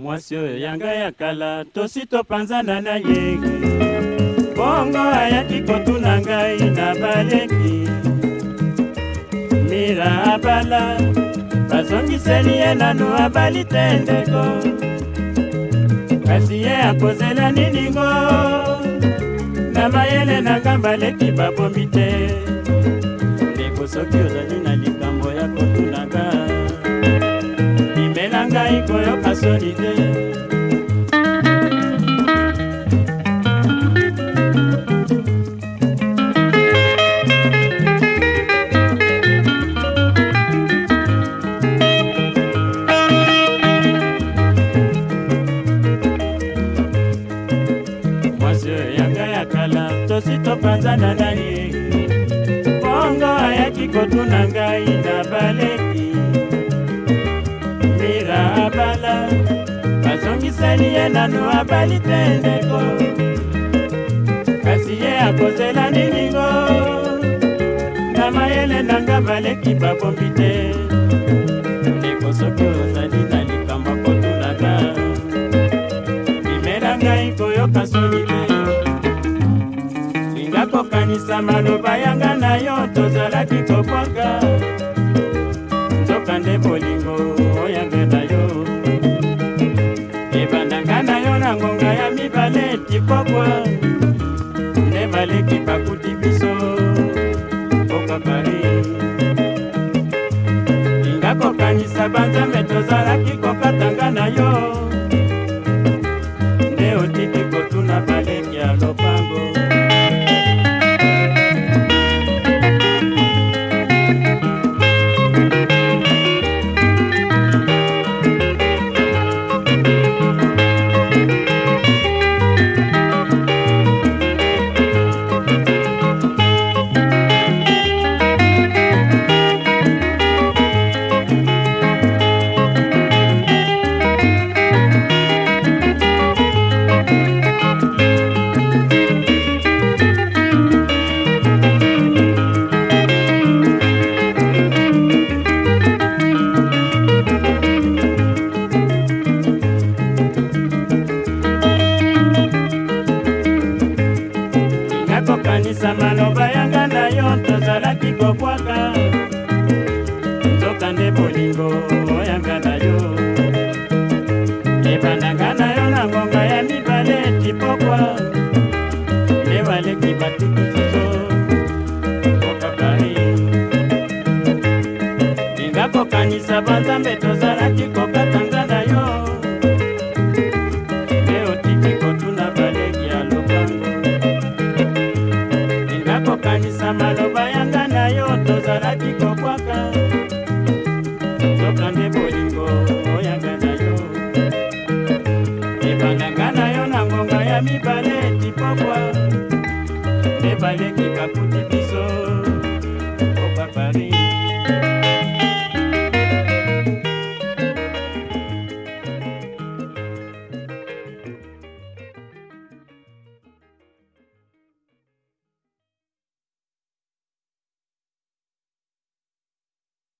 mwasi oyo yanga ya kala tosi topanzana na ye bongo ayaki kotuna ngai na baleki mira abala bazongiseli ye nano abali te ndeko kasi ye akozela niningo na mayele na ngambaleki babomi te ndeko soki ozali na likambo ya kona ngai koyoka soni te tosi topanzana na ye bongo ayaki kotuna ngai na bale asepeli ye nanu abali te ndeko kasi ye akozela niningo na mayele nanga baleki babombi te ndeko soki ozali na likambo kotunaka bimela ngai koyoka soli te linga kokanisa maloba yanga na yo tozalaki kobwaka kobebisa maloba yanga na yo tozalaki kobwaka nzoka nde bolingo yanga na yo ebandanga na yo na ngonga ya mibale tipokwa nde waleki batikisuso koka pari linga kokanisa banzambe to kokanisa maloba yanga na yo tozalaki kobwaka nzoka nde bolingo oyanga na yo ebandanga na yo na ngonga ya mibale tipokwa nde baleki bakuti